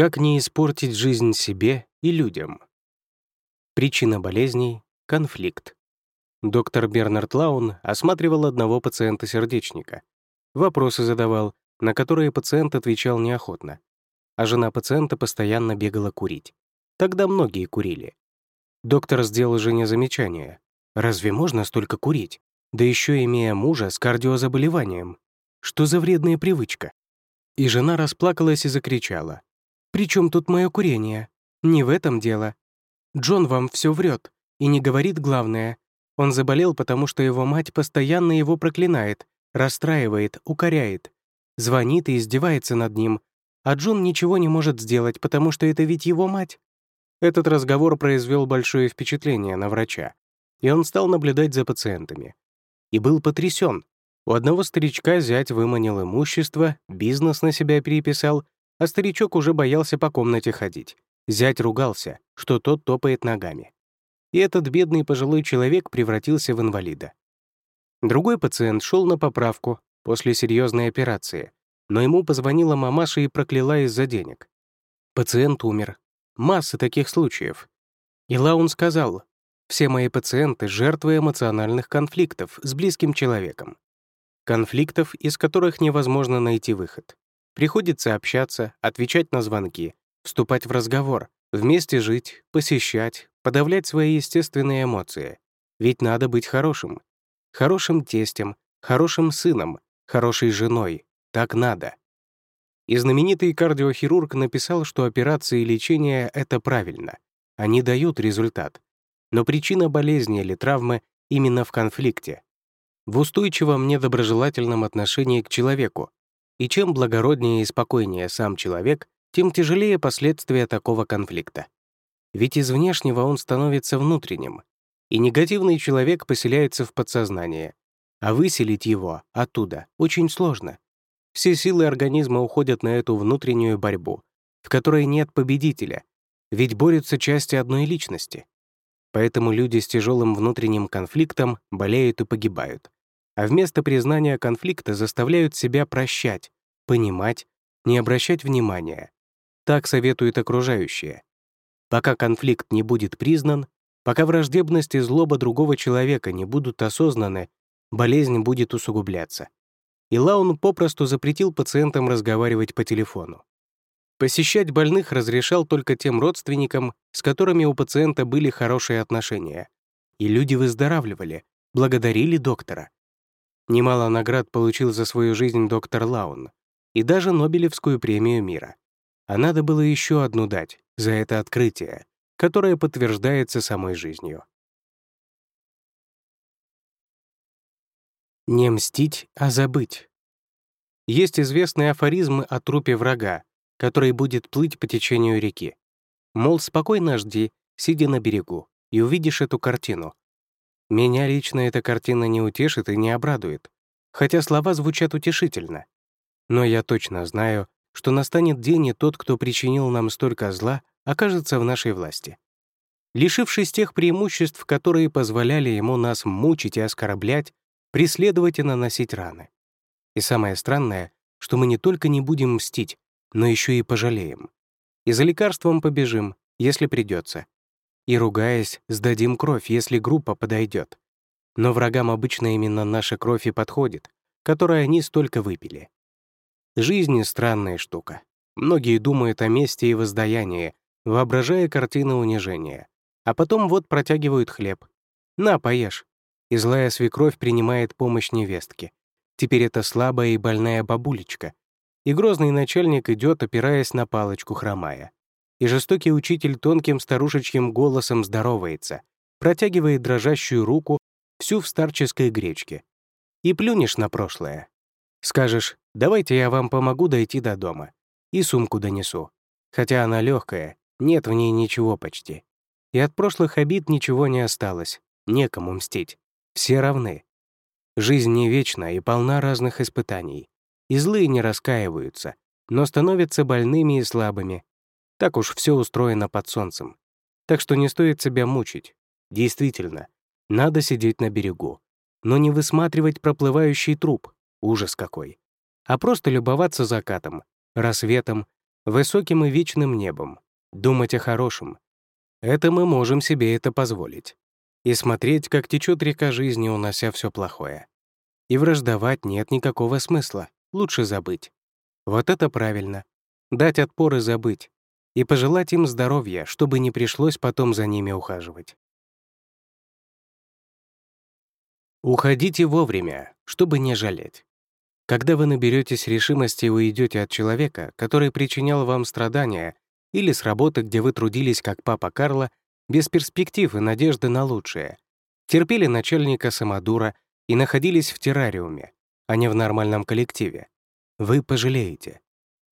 Как не испортить жизнь себе и людям? Причина болезней — конфликт. Доктор Бернард Лаун осматривал одного пациента-сердечника. Вопросы задавал, на которые пациент отвечал неохотно. А жена пациента постоянно бегала курить. Тогда многие курили. Доктор сделал жене замечание. «Разве можно столько курить? Да еще имея мужа с кардиозаболеванием. Что за вредная привычка?» И жена расплакалась и закричала. «При чем тут мое курение? Не в этом дело. Джон вам все врет и не говорит главное. Он заболел, потому что его мать постоянно его проклинает, расстраивает, укоряет, звонит и издевается над ним, а Джон ничего не может сделать, потому что это ведь его мать». Этот разговор произвел большое впечатление на врача, и он стал наблюдать за пациентами. И был потрясен. У одного старичка зять выманил имущество, бизнес на себя переписал, а старичок уже боялся по комнате ходить. Зять ругался, что тот топает ногами. И этот бедный пожилой человек превратился в инвалида. Другой пациент шел на поправку после серьезной операции, но ему позвонила мамаша и прокляла из-за денег. Пациент умер. Масса таких случаев. И Лаун сказал, «Все мои пациенты — жертвы эмоциональных конфликтов с близким человеком. Конфликтов, из которых невозможно найти выход. Приходится общаться, отвечать на звонки, вступать в разговор, вместе жить, посещать, подавлять свои естественные эмоции. Ведь надо быть хорошим. Хорошим тестем, хорошим сыном, хорошей женой. Так надо. И знаменитый кардиохирург написал, что операции и лечение — это правильно. Они дают результат. Но причина болезни или травмы именно в конфликте. В устойчивом недоброжелательном отношении к человеку, и чем благороднее и спокойнее сам человек, тем тяжелее последствия такого конфликта. Ведь из внешнего он становится внутренним, и негативный человек поселяется в подсознание, а выселить его оттуда очень сложно. Все силы организма уходят на эту внутреннюю борьбу, в которой нет победителя, ведь борются части одной личности. Поэтому люди с тяжелым внутренним конфликтом болеют и погибают а вместо признания конфликта заставляют себя прощать, понимать, не обращать внимания. Так советуют окружающие. Пока конфликт не будет признан, пока враждебность и злоба другого человека не будут осознаны, болезнь будет усугубляться. И Лаун попросту запретил пациентам разговаривать по телефону. Посещать больных разрешал только тем родственникам, с которыми у пациента были хорошие отношения. И люди выздоравливали, благодарили доктора. Немало наград получил за свою жизнь доктор Лаун и даже Нобелевскую премию мира. А надо было еще одну дать за это открытие, которое подтверждается самой жизнью. Не мстить, а забыть. Есть известные афоризмы о трупе врага, который будет плыть по течению реки. Мол, спокойно жди, сидя на берегу, и увидишь эту картину. Меня лично эта картина не утешит и не обрадует, хотя слова звучат утешительно. Но я точно знаю, что настанет день, и тот, кто причинил нам столько зла, окажется в нашей власти. Лишившись тех преимуществ, которые позволяли ему нас мучить и оскорблять, преследовать и наносить раны. И самое странное, что мы не только не будем мстить, но еще и пожалеем. И за лекарством побежим, если придется, и, ругаясь, сдадим кровь, если группа подойдет. Но врагам обычно именно наша кровь и подходит, которую они столько выпили. Жизнь — странная штука. Многие думают о мести и воздаянии, воображая картины унижения. А потом вот протягивают хлеб. «На, поешь». И злая свекровь принимает помощь невестки. Теперь это слабая и больная бабулечка. И грозный начальник идет, опираясь на палочку, хромая и жестокий учитель тонким старушечьим голосом здоровается, протягивает дрожащую руку всю в старческой гречке. И плюнешь на прошлое. Скажешь, давайте я вам помогу дойти до дома. И сумку донесу. Хотя она легкая, нет в ней ничего почти. И от прошлых обид ничего не осталось, некому мстить. Все равны. Жизнь не вечна и полна разных испытаний. И злые не раскаиваются, но становятся больными и слабыми, так уж все устроено под солнцем. Так что не стоит себя мучить. Действительно, надо сидеть на берегу. Но не высматривать проплывающий труп, ужас какой. А просто любоваться закатом, рассветом, высоким и вечным небом, думать о хорошем. Это мы можем себе это позволить. И смотреть, как течет река жизни, унося все плохое. И враждовать нет никакого смысла, лучше забыть. Вот это правильно. Дать отпор и забыть. И пожелать им здоровья, чтобы не пришлось потом за ними ухаживать. Уходите вовремя, чтобы не жалеть. Когда вы наберетесь решимости и уйдете от человека, который причинял вам страдания, или с работы, где вы трудились как папа Карло, без перспектив и надежды на лучшее, терпели начальника самодура и находились в террариуме, а не в нормальном коллективе, вы пожалеете.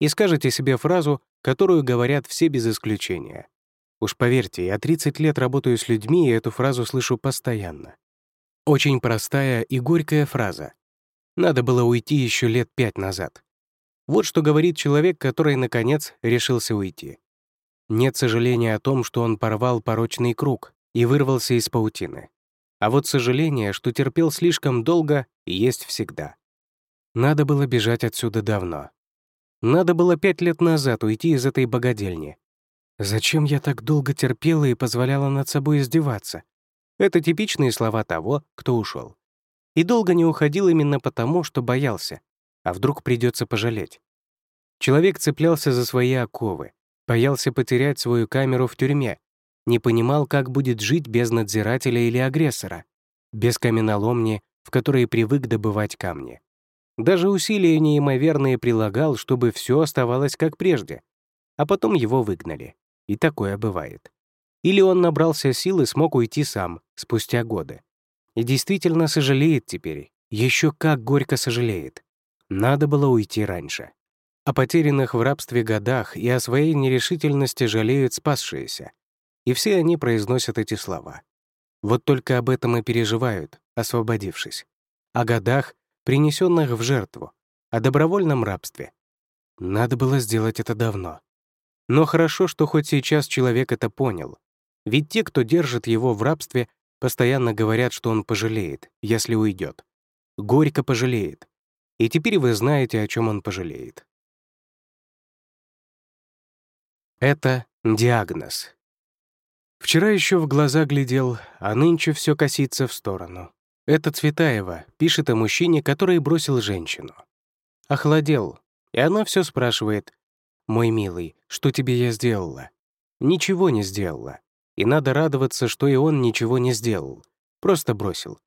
И скажете себе фразу, которую говорят все без исключения. Уж поверьте, я 30 лет работаю с людьми и эту фразу слышу постоянно. Очень простая и горькая фраза, надо было уйти еще лет пять назад. Вот что говорит человек, который, наконец, решился уйти. Нет сожаления о том, что он порвал порочный круг и вырвался из паутины. А вот сожаление, что терпел слишком долго, есть всегда. Надо было бежать отсюда давно. Надо было пять лет назад уйти из этой богадельни. Зачем я так долго терпела и позволяла над собой издеваться? Это типичные слова того, кто ушел. И долго не уходил именно потому, что боялся, а вдруг придется пожалеть. Человек цеплялся за свои оковы, боялся потерять свою камеру в тюрьме, не понимал, как будет жить без надзирателя или агрессора, без каменоломни, в которой привык добывать камни. Даже усилия неимоверные прилагал, чтобы все оставалось как прежде, а потом его выгнали. И такое бывает. Или он набрался сил и смог уйти сам, спустя годы. И действительно сожалеет теперь. Еще как горько сожалеет. Надо было уйти раньше. О потерянных в рабстве годах и о своей нерешительности жалеют спасшиеся. И все они произносят эти слова. Вот только об этом и переживают, освободившись. О годах, принесенных в жертву, о добровольном рабстве. Надо было сделать это давно. Но хорошо, что хоть сейчас человек это понял. Ведь те, кто держит его в рабстве, Постоянно говорят, что он пожалеет, если уйдет. Горько пожалеет. И теперь вы знаете, о чем он пожалеет. Это диагноз. Вчера еще в глаза глядел, а нынче все косится в сторону. Это Цветаева пишет о мужчине, который бросил женщину. Охладел, и она все спрашивает. «Мой милый, что тебе я сделала?» Ничего не сделала. И надо радоваться, что и он ничего не сделал. Просто бросил.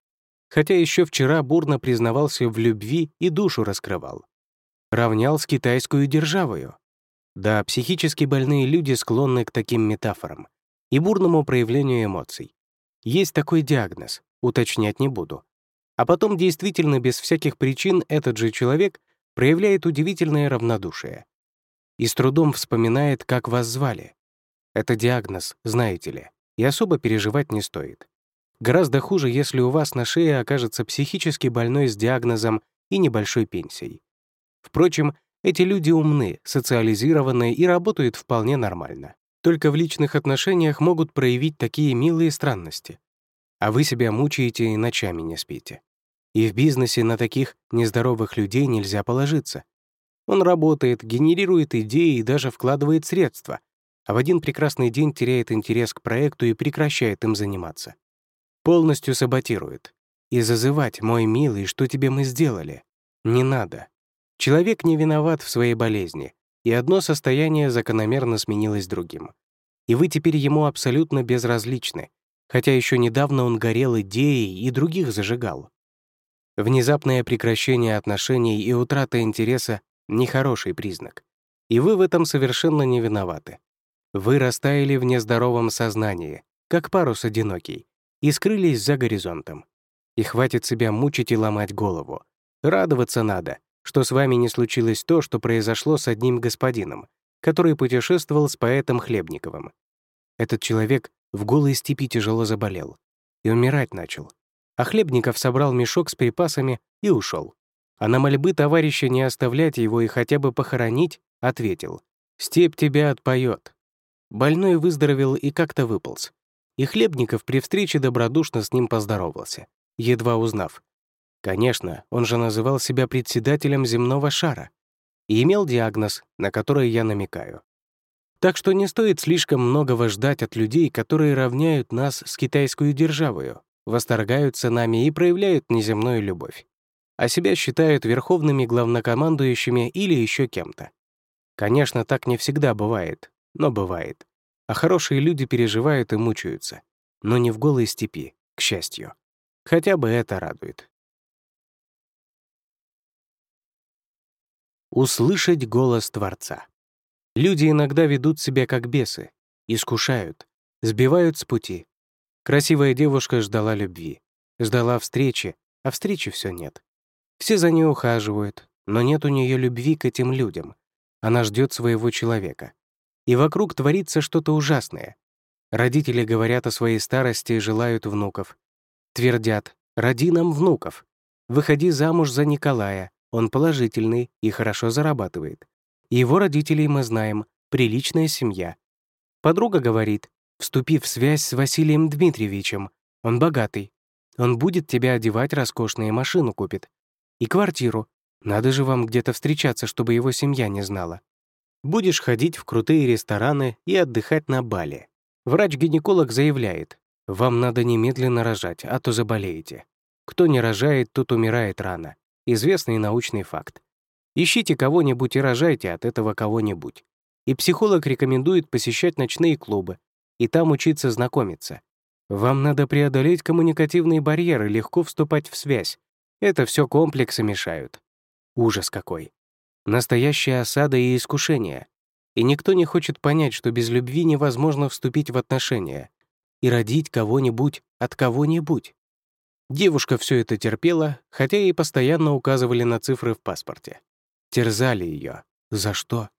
Хотя еще вчера бурно признавался в любви и душу раскрывал. Равнял с китайскую державою. Да, психически больные люди склонны к таким метафорам и бурному проявлению эмоций. Есть такой диагноз, уточнять не буду. А потом действительно без всяких причин этот же человек проявляет удивительное равнодушие. И с трудом вспоминает, как вас звали. Это диагноз, знаете ли, и особо переживать не стоит. Гораздо хуже, если у вас на шее окажется психически больной с диагнозом и небольшой пенсией. Впрочем, эти люди умны, социализированы и работают вполне нормально. Только в личных отношениях могут проявить такие милые странности. А вы себя мучаете и ночами не спите. И в бизнесе на таких нездоровых людей нельзя положиться. Он работает, генерирует идеи и даже вкладывает средства, а в один прекрасный день теряет интерес к проекту и прекращает им заниматься. Полностью саботирует. И зазывать, мой милый, что тебе мы сделали? Не надо. Человек не виноват в своей болезни, и одно состояние закономерно сменилось другим. И вы теперь ему абсолютно безразличны, хотя еще недавно он горел идеей и других зажигал. Внезапное прекращение отношений и утрата интереса — нехороший признак. И вы в этом совершенно не виноваты. Вы растаяли в нездоровом сознании, как парус одинокий, и скрылись за горизонтом. И хватит себя мучить и ломать голову. Радоваться надо, что с вами не случилось то, что произошло с одним господином, который путешествовал с поэтом Хлебниковым. Этот человек в голой степи тяжело заболел и умирать начал. А Хлебников собрал мешок с припасами и ушел. А на мольбы товарища не оставлять его и хотя бы похоронить, ответил «Степь тебя отпоет, Больной выздоровел и как-то выполз. И Хлебников при встрече добродушно с ним поздоровался, едва узнав. Конечно, он же называл себя председателем земного шара. и имел диагноз, на который я намекаю. Так что не стоит слишком многого ждать от людей, которые равняют нас с китайскую державою, восторгаются нами и проявляют неземную любовь, а себя считают верховными главнокомандующими или еще кем-то. Конечно, так не всегда бывает, но бывает. А хорошие люди переживают и мучаются, но не в голой степи, к счастью. Хотя бы это радует. Услышать голос Творца. Люди иногда ведут себя как бесы, искушают, сбивают с пути. Красивая девушка ждала любви, ждала встречи, а встречи все нет. Все за ней ухаживают, но нет у нее любви к этим людям. Она ждет своего человека. И вокруг творится что-то ужасное. Родители говорят о своей старости и желают внуков. Твердят «Роди нам внуков». Выходи замуж за Николая, он положительный и хорошо зарабатывает. Его родителей мы знаем, приличная семья. Подруга говорит, вступив в связь с Василием Дмитриевичем, он богатый. Он будет тебя одевать роскошно и машину купит. И квартиру. Надо же вам где-то встречаться, чтобы его семья не знала. Будешь ходить в крутые рестораны и отдыхать на Бали. Врач-гинеколог заявляет, вам надо немедленно рожать, а то заболеете. Кто не рожает, тот умирает рано. Известный научный факт. Ищите кого-нибудь и рожайте от этого кого-нибудь. И психолог рекомендует посещать ночные клубы и там учиться знакомиться. Вам надо преодолеть коммуникативные барьеры, легко вступать в связь. Это все комплексы мешают. Ужас какой. Настоящая осада и искушение. И никто не хочет понять, что без любви невозможно вступить в отношения и родить кого-нибудь от кого-нибудь. Девушка все это терпела, хотя ей постоянно указывали на цифры в паспорте. Терзали ее. За что?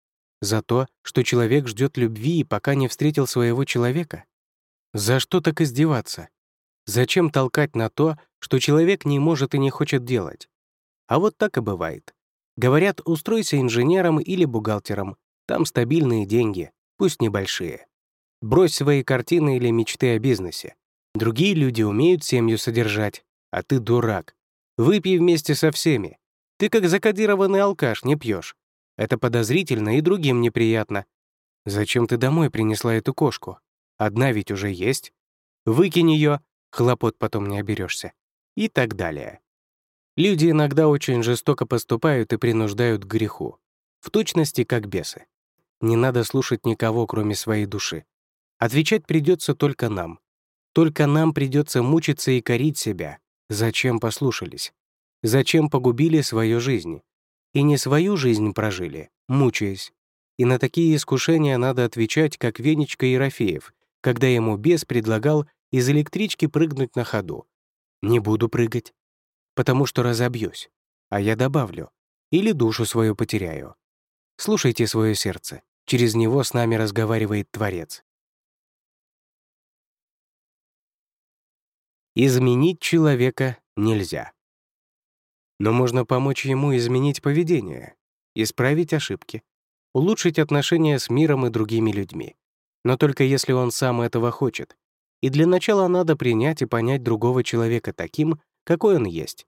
За то, что человек ждет любви, пока не встретил своего человека? За что так издеваться? Зачем толкать на то, что человек не может и не хочет делать? А вот так и бывает. Говорят, устройся инженером или бухгалтером, там стабильные деньги, пусть небольшие. Брось свои картины или мечты о бизнесе. Другие люди умеют семью содержать, а ты дурак. Выпей вместе со всеми. Ты как закодированный алкаш, не пьешь. Это подозрительно и другим неприятно. Зачем ты домой принесла эту кошку? Одна ведь уже есть. Выкинь ее, хлопот потом не оберешься. И так далее. Люди иногда очень жестоко поступают и принуждают к греху. В точности, как бесы. Не надо слушать никого, кроме своей души. Отвечать придется только нам. Только нам придется мучиться и корить себя. Зачем послушались? Зачем погубили свою жизнь? И не свою жизнь прожили, мучаясь. И на такие искушения надо отвечать, как Венечка Ерофеев, когда ему бес предлагал из электрички прыгнуть на ходу. Не буду прыгать, потому что разобьюсь. А я добавлю, или душу свою потеряю. Слушайте свое сердце, через него с нами разговаривает Творец. Изменить человека нельзя. Но можно помочь ему изменить поведение, исправить ошибки, улучшить отношения с миром и другими людьми. Но только если он сам этого хочет. И для начала надо принять и понять другого человека таким, какой он есть.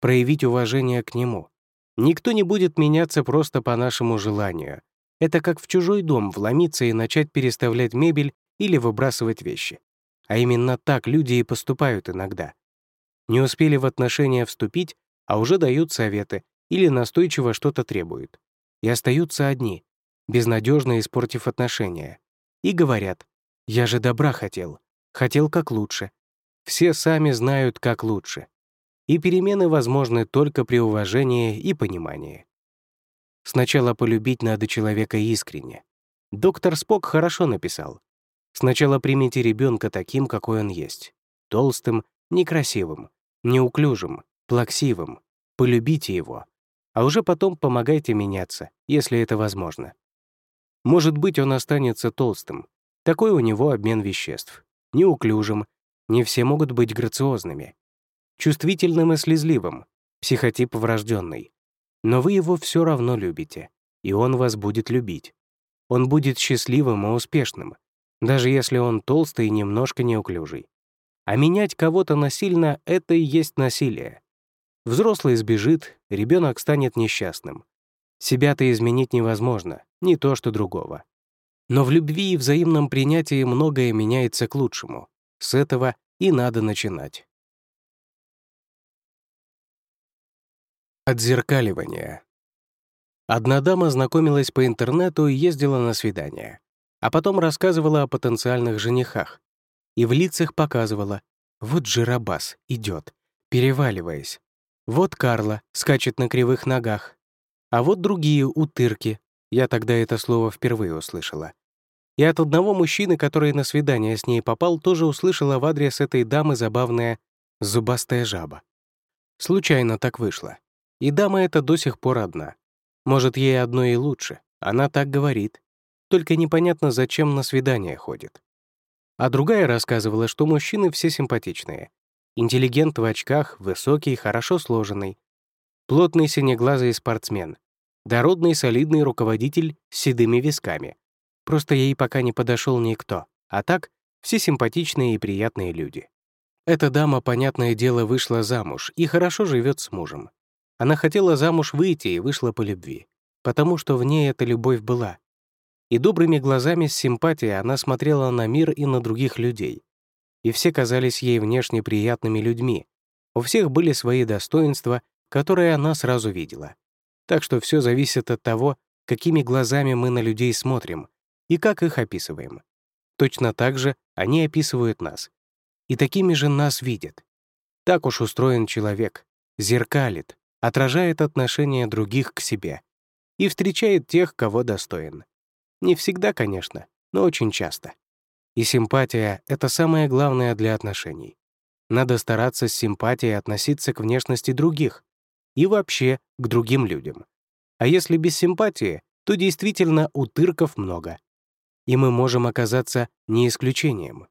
Проявить уважение к нему. Никто не будет меняться просто по нашему желанию. Это как в чужой дом вломиться и начать переставлять мебель или выбрасывать вещи. А именно так люди и поступают иногда. Не успели в отношения вступить, а уже дают советы или настойчиво что-то требуют. И остаются одни, безнадежно испортив отношения. И говорят, «Я же добра хотел, хотел как лучше». Все сами знают, как лучше. И перемены возможны только при уважении и понимании. Сначала полюбить надо человека искренне. Доктор Спок хорошо написал. Сначала примите ребенка таким, какой он есть. Толстым, некрасивым, неуклюжим, плаксивым, полюбите его, а уже потом помогайте меняться, если это возможно. Может быть, он останется толстым. Такой у него обмен веществ. Неуклюжим. Не все могут быть грациозными. Чувствительным и слезливым. Психотип врожденный. Но вы его все равно любите, и он вас будет любить. Он будет счастливым и успешным, даже если он толстый и немножко неуклюжий. А менять кого-то насильно — это и есть насилие. Взрослый сбежит, ребенок станет несчастным. Себя-то изменить невозможно, не то что другого. Но в любви и взаимном принятии многое меняется к лучшему. С этого и надо начинать. Отзеркаливание. Одна дама знакомилась по интернету и ездила на свидание, а потом рассказывала о потенциальных женихах. И в лицах показывала, вот Жиробас идет, переваливаясь. Вот Карла скачет на кривых ногах. А вот другие утырки. Я тогда это слово впервые услышала. И от одного мужчины, который на свидание с ней попал, тоже услышала в адрес этой дамы забавная «зубастая жаба». Случайно так вышло. И дама эта до сих пор одна. Может, ей одно и лучше. Она так говорит. Только непонятно, зачем на свидание ходит. А другая рассказывала, что мужчины все симпатичные. Интеллигент в очках, высокий, хорошо сложенный. Плотный синеглазый спортсмен. Дородный солидный руководитель с седыми висками. Просто ей пока не подошел никто. А так, все симпатичные и приятные люди. Эта дама, понятное дело, вышла замуж и хорошо живет с мужем. Она хотела замуж выйти и вышла по любви, потому что в ней эта любовь была. И добрыми глазами с симпатией она смотрела на мир и на других людей. И все казались ей внешне приятными людьми. У всех были свои достоинства, которые она сразу видела. Так что все зависит от того, какими глазами мы на людей смотрим и как их описываем. Точно так же они описывают нас. И такими же нас видят. Так уж устроен человек, зеркалит, отражает отношение других к себе и встречает тех, кого достоин. Не всегда, конечно, но очень часто. И симпатия — это самое главное для отношений. Надо стараться с симпатией относиться к внешности других и вообще к другим людям. А если без симпатии, то действительно утырков много. И мы можем оказаться не исключением.